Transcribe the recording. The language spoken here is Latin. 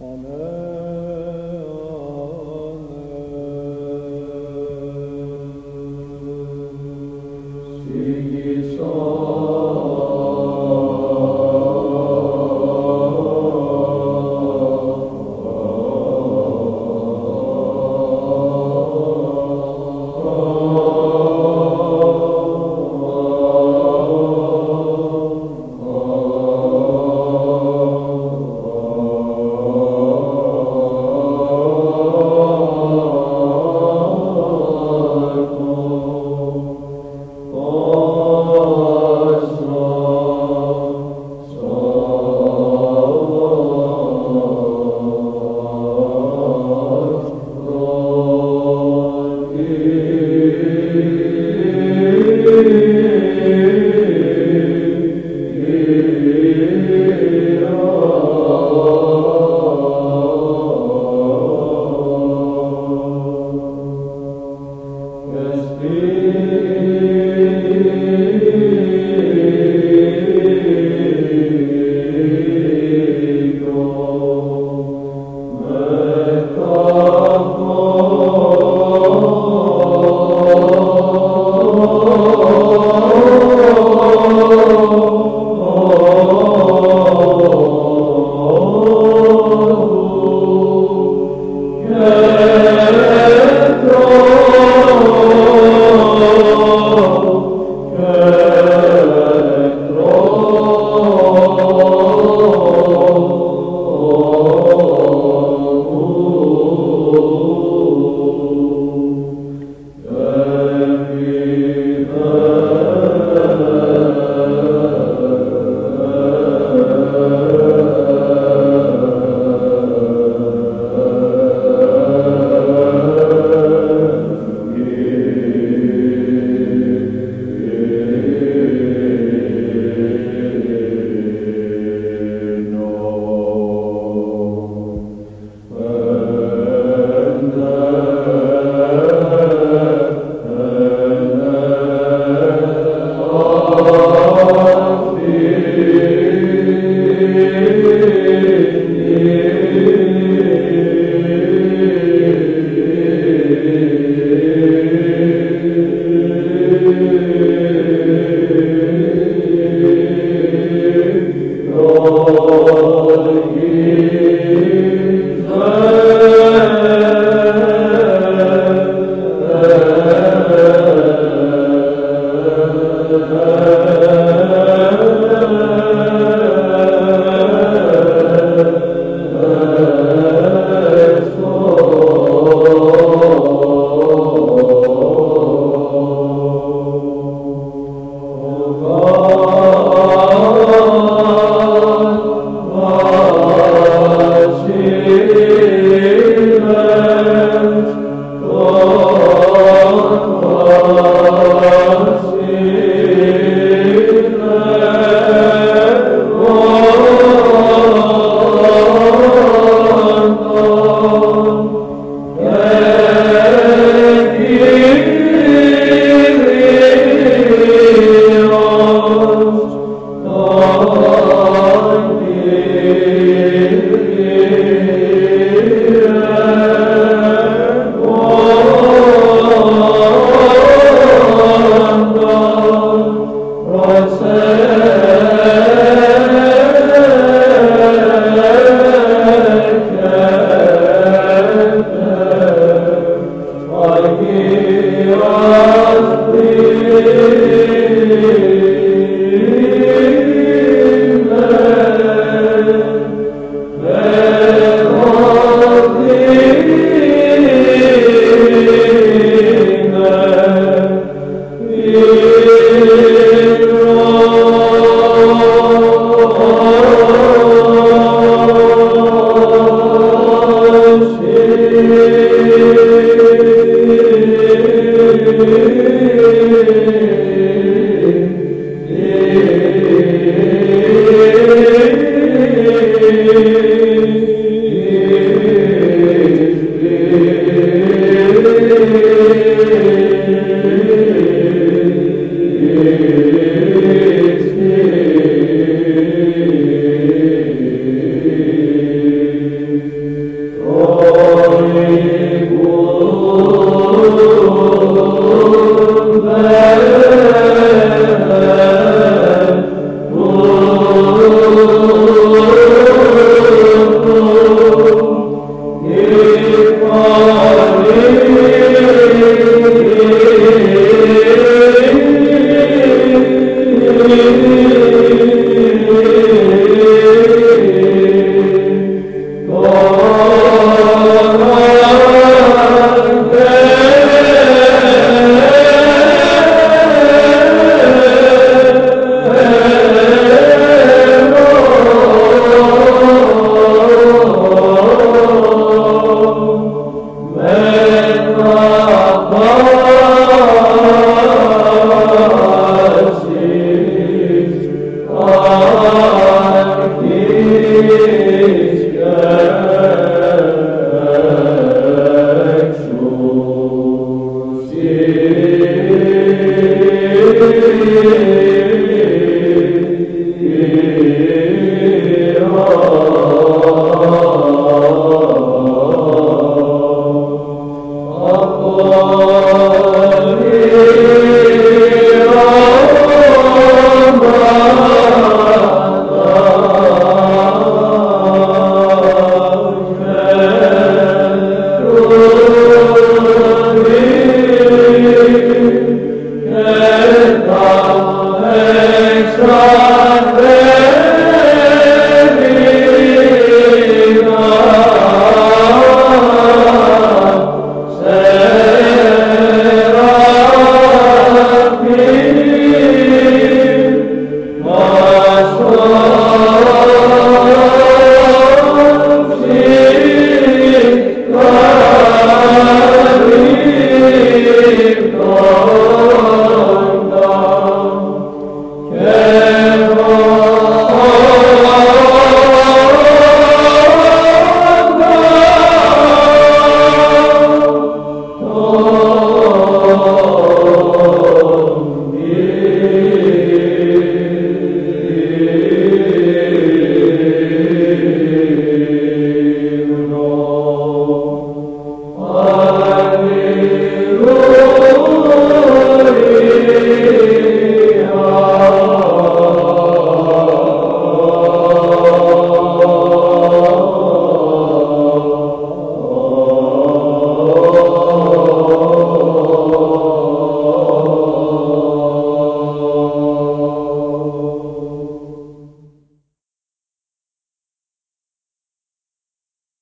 Amen. Amen. Sing